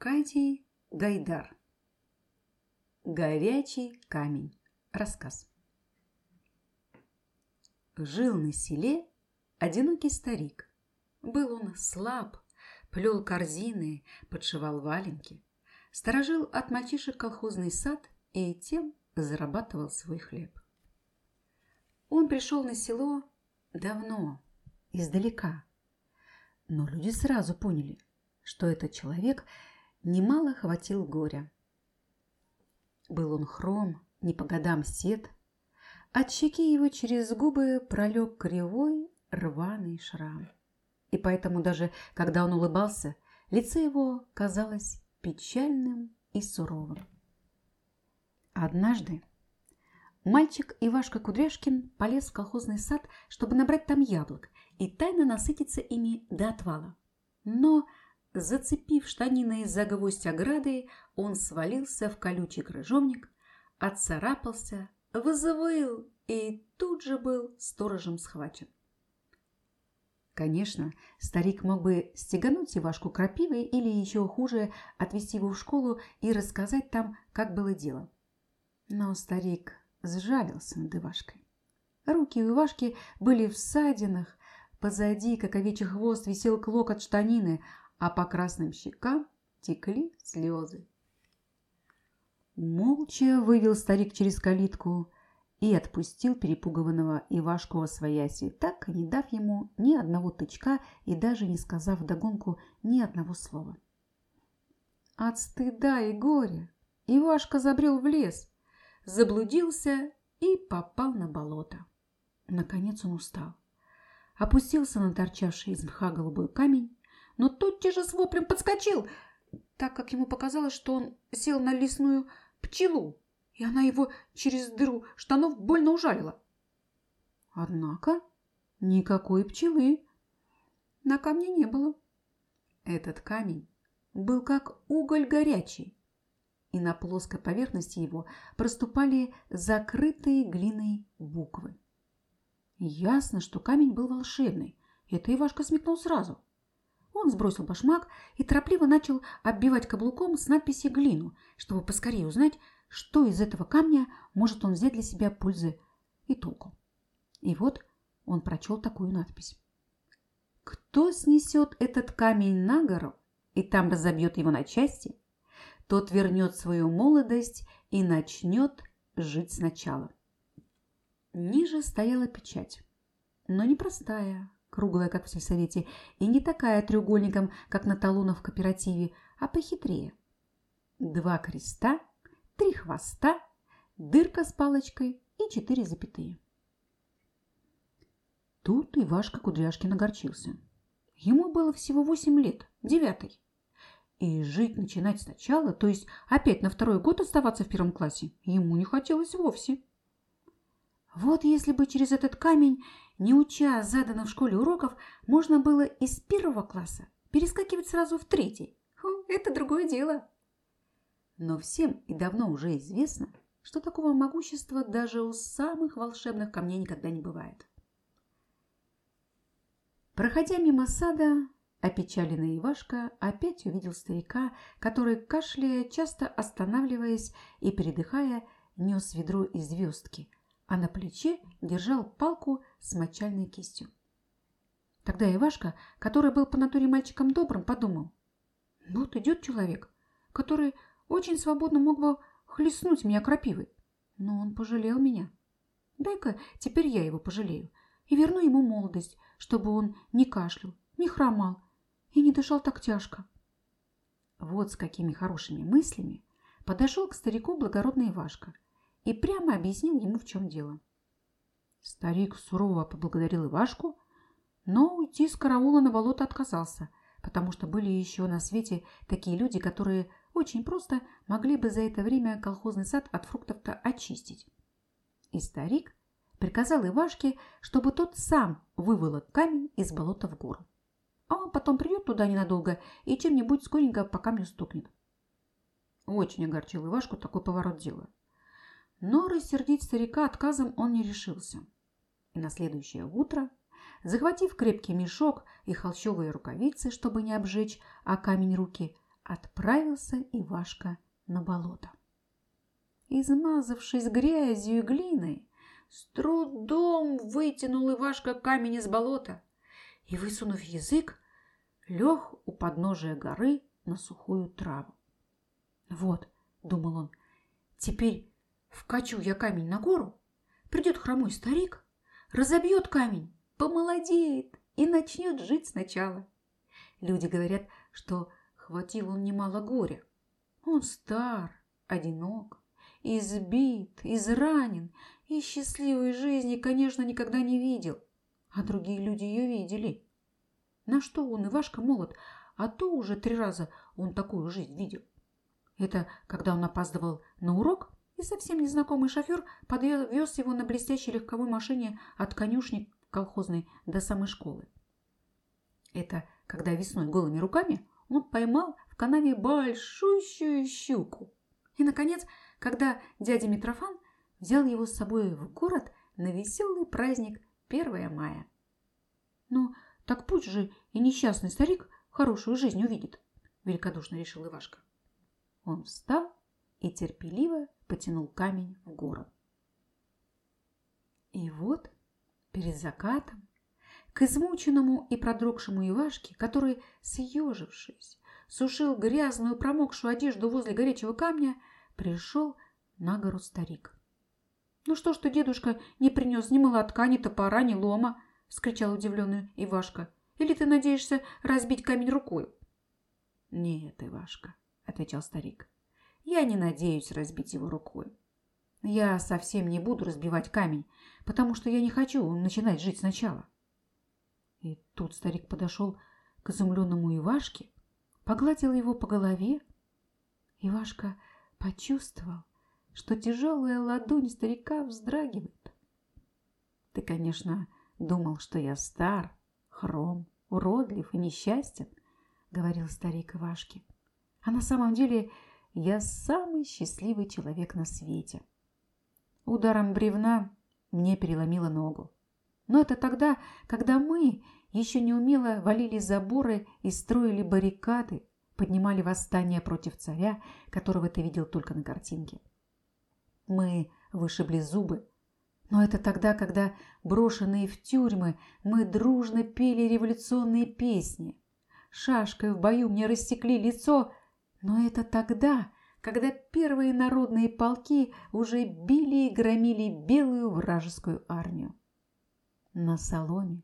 Аркадий Гайдар. Горячий камень. Рассказ. Жил на селе одинокий старик. Был он слаб, плел корзины, подшивал валенки, сторожил от мальчишек колхозный сад и тем зарабатывал свой хлеб. Он пришел на село давно, издалека, но люди сразу поняли, что этот человек немало хватил горя. Был он хром, не по годам сед, от щеки его через губы пролег кривой рваный шрам. И поэтому даже когда он улыбался, лицо его казалось печальным и суровым. Однажды мальчик Ивашка Кудряшкин полез в колхозный сад, чтобы набрать там яблок и тайно насытиться ими до отвала. Но Зацепив штанины за гвоздь ограды, он свалился в колючий крыжовник, отцарапался, вызывал и тут же был сторожем схвачен. Конечно, старик мог бы стегануть Ивашку крапивой или еще хуже отвезти его в школу и рассказать там, как было дело. Но старик сжалился над Ивашкой. Руки у Ивашки были в ссадинах, позади, как овечий хвост, висел клок от штанины, а по красным щекам текли слезы. Молча вывел старик через калитку и отпустил перепуганного Ивашку во свояси, так не дав ему ни одного тычка и даже не сказав догонку ни одного слова. От стыда и горя Ивашка забрел в лес, заблудился и попал на болото. Наконец он устал. Опустился на торчавший из мха голубой камень но тотчас же с воплем подскочил, так как ему показалось, что он сел на лесную пчелу, и она его через дыру штанов больно ужалила. Однако никакой пчелы на камне не было. Этот камень был как уголь горячий, и на плоской поверхности его проступали закрытые глиной буквы. Ясно, что камень был волшебный. Это Ивашка смекнул сразу. Он сбросил башмак и торопливо начал оббивать каблуком с надписью «Глину», чтобы поскорее узнать, что из этого камня может он взять для себя пользы и толку. И вот он прочел такую надпись. «Кто снесет этот камень на гору и там разобьет его на части, тот вернет свою молодость и начнет жить сначала». Ниже стояла печать, но не простая, круглая, как в сельсовете, и не такая треугольником, как на талонах в кооперативе, а похитрее. Два креста, три хвоста, дырка с палочкой и четыре запятые. Тут Ивашка Кудряшкин огорчился. Ему было всего восемь лет, девятый. И жить начинать сначала, то есть опять на второй год оставаться в первом классе, ему не хотелось вовсе. Вот если бы через этот камень не уча заданных в школе уроков, можно было из первого класса перескакивать сразу в третий. Фу, это другое дело. Но всем и давно уже известно, что такого могущества даже у самых волшебных камней никогда не бывает. Проходя мимо сада, опечаленный Ивашка опять увидел старика, который, кашляя, часто останавливаясь и передыхая, нес ведро из звездки – а на плече держал палку с мочальной кистью. Тогда Ивашка, который был по натуре мальчиком добрым, подумал, вот идет человек, который очень свободно мог бы хлестнуть меня крапивой, но он пожалел меня. Дай-ка теперь я его пожалею и верну ему молодость, чтобы он не кашлял, не хромал и не дышал так тяжко. Вот с какими хорошими мыслями подошел к старику благородный Ивашка – и прямо объяснил ему, в чем дело. Старик сурово поблагодарил Ивашку, но уйти с караула на болото отказался, потому что были еще на свете такие люди, которые очень просто могли бы за это время колхозный сад от фруктов-то очистить. И старик приказал Ивашке, чтобы тот сам выволок камень из болота в гору. А он потом придет туда ненадолго и чем-нибудь скоренько по камню стукнет. Очень огорчил Ивашку такой поворот дела. Но рассердить старика отказом он не решился. И на следующее утро, захватив крепкий мешок и холщовые рукавицы, чтобы не обжечь, а камень руки, отправился Ивашка на болото. Измазавшись грязью и глиной, с трудом вытянул Ивашка камень из болота и, высунув язык, лег у подножия горы на сухую траву. «Вот», — думал он, — «теперь вкачу я камень на гору, придет хромой старик, разобьет камень, помолодеет и начнет жить сначала». Люди говорят, что хватил он немало горя. Он стар, одинок, избит, изранен и счастливой жизни, конечно, никогда не видел. А другие люди ее видели. На что он, Ивашка, молод, а то уже три раза он такую жизнь видел. Это когда он опаздывал на урок, и совсем незнакомый шофер подвез его на блестящей легковой машине от конюшни колхозной до самой школы. Это когда весной голыми руками он поймал в канаве большущую щуку. И, наконец, когда дядя Митрофан взял его с собой в город на веселый праздник 1 мая. «Ну, так пусть же и несчастный старик хорошую жизнь увидит», – великодушно решил Ивашка. Он встал и терпеливо потянул камень в город. И вот перед закатом к измученному и продрогшему Ивашке, который, съежившись, сушил грязную промокшую одежду возле горячего камня, пришел на гору старик. «Ну что ж ты, дедушка, не принес ни молотка, ни топора, ни лома?» – вскричал удивленный Ивашка. «Или ты надеешься разбить камень рукой?» «Нет, Ивашка», – отвечал старик. «Я не надеюсь разбить его рукой. Я совсем не буду разбивать камень, потому что я не хочу начинать жить сначала». И тут старик подошел к изумленному Ивашке, погладил его по голове. Ивашка почувствовал, что тяжелая ладонь старика вздрагивает. Ты, конечно, думал, что я стар, хром, уродлив и несчастен, говорил старик Ивашке. А на самом деле я самый счастливый человек на свете. Ударом бревна мне переломило ногу. Но это тогда, когда мы еще неумело валили заборы и строили баррикады, поднимали восстание против царя, которого ты видел только на картинке. Мы вышибли зубы. Но это тогда, когда, брошенные в тюрьмы, мы дружно пели революционные песни. Шашкой в бою мне рассекли лицо, но это тогда, когда первые народные полки уже били и громили белую вражескую армию. На соломе,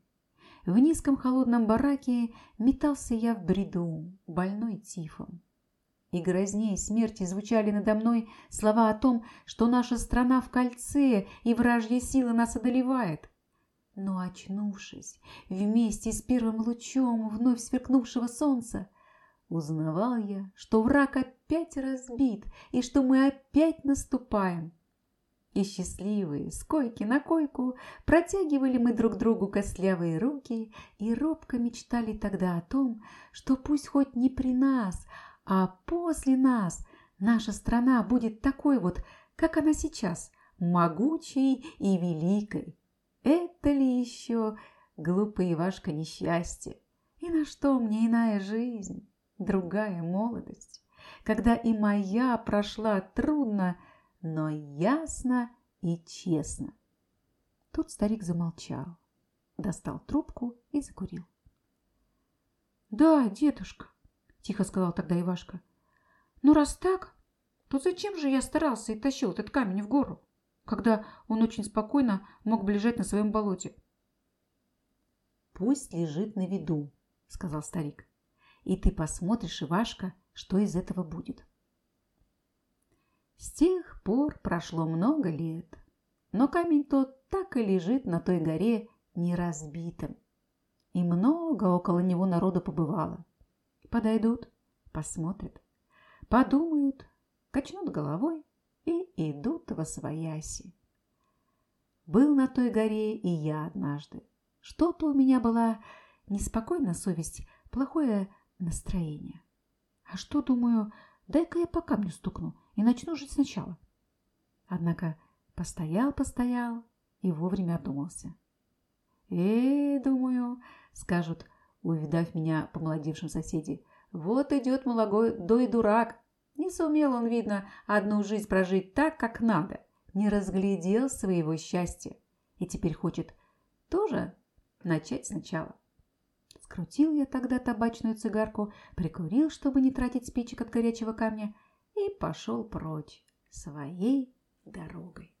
в низком холодном бараке метался я в бреду, больной тифом и грознее смерти звучали надо мной слова о том, что наша страна в кольце и вражья сила нас одолевает. Но очнувшись, вместе с первым лучом вновь сверкнувшего солнца, узнавал я, что враг опять разбит и что мы опять наступаем. И счастливые, с койки на койку, протягивали мы друг другу костлявые руки и робко мечтали тогда о том, что пусть хоть не при нас, а после нас наша страна будет такой вот, как она сейчас, могучей и великой. Это ли еще, глупый Ивашка, несчастье? И на что мне иная жизнь, другая молодость, когда и моя прошла трудно, но ясно и честно. Тут старик замолчал, достал трубку и закурил. «Да, дедушка, тихо сказал тогда Ивашка. Ну, раз так, то зачем же я старался и тащил этот камень в гору, когда он очень спокойно мог бы лежать на своем болоте? Пусть лежит на виду, сказал старик. И ты посмотришь, Ивашка, что из этого будет. С тех пор прошло много лет, но камень тот так и лежит на той горе неразбитым. И много около него народу побывало. Подойдут, посмотрят, подумают, качнут головой и идут во свояси. Был на той горе и я однажды. Что-то у меня была неспокойная совесть, плохое настроение. А что, думаю, дай-ка я по камню стукну и начну жить сначала. Однако постоял-постоял и вовремя одумался. «Эй, думаю, — скажут увидав меня помолодевшим соседи. Вот идет молодой дурак. Не сумел он, видно, одну жизнь прожить так, как надо. Не разглядел своего счастья. И теперь хочет тоже начать сначала. Скрутил я тогда табачную цигарку, прикурил, чтобы не тратить спичек от горячего камня, и пошел прочь своей дорогой.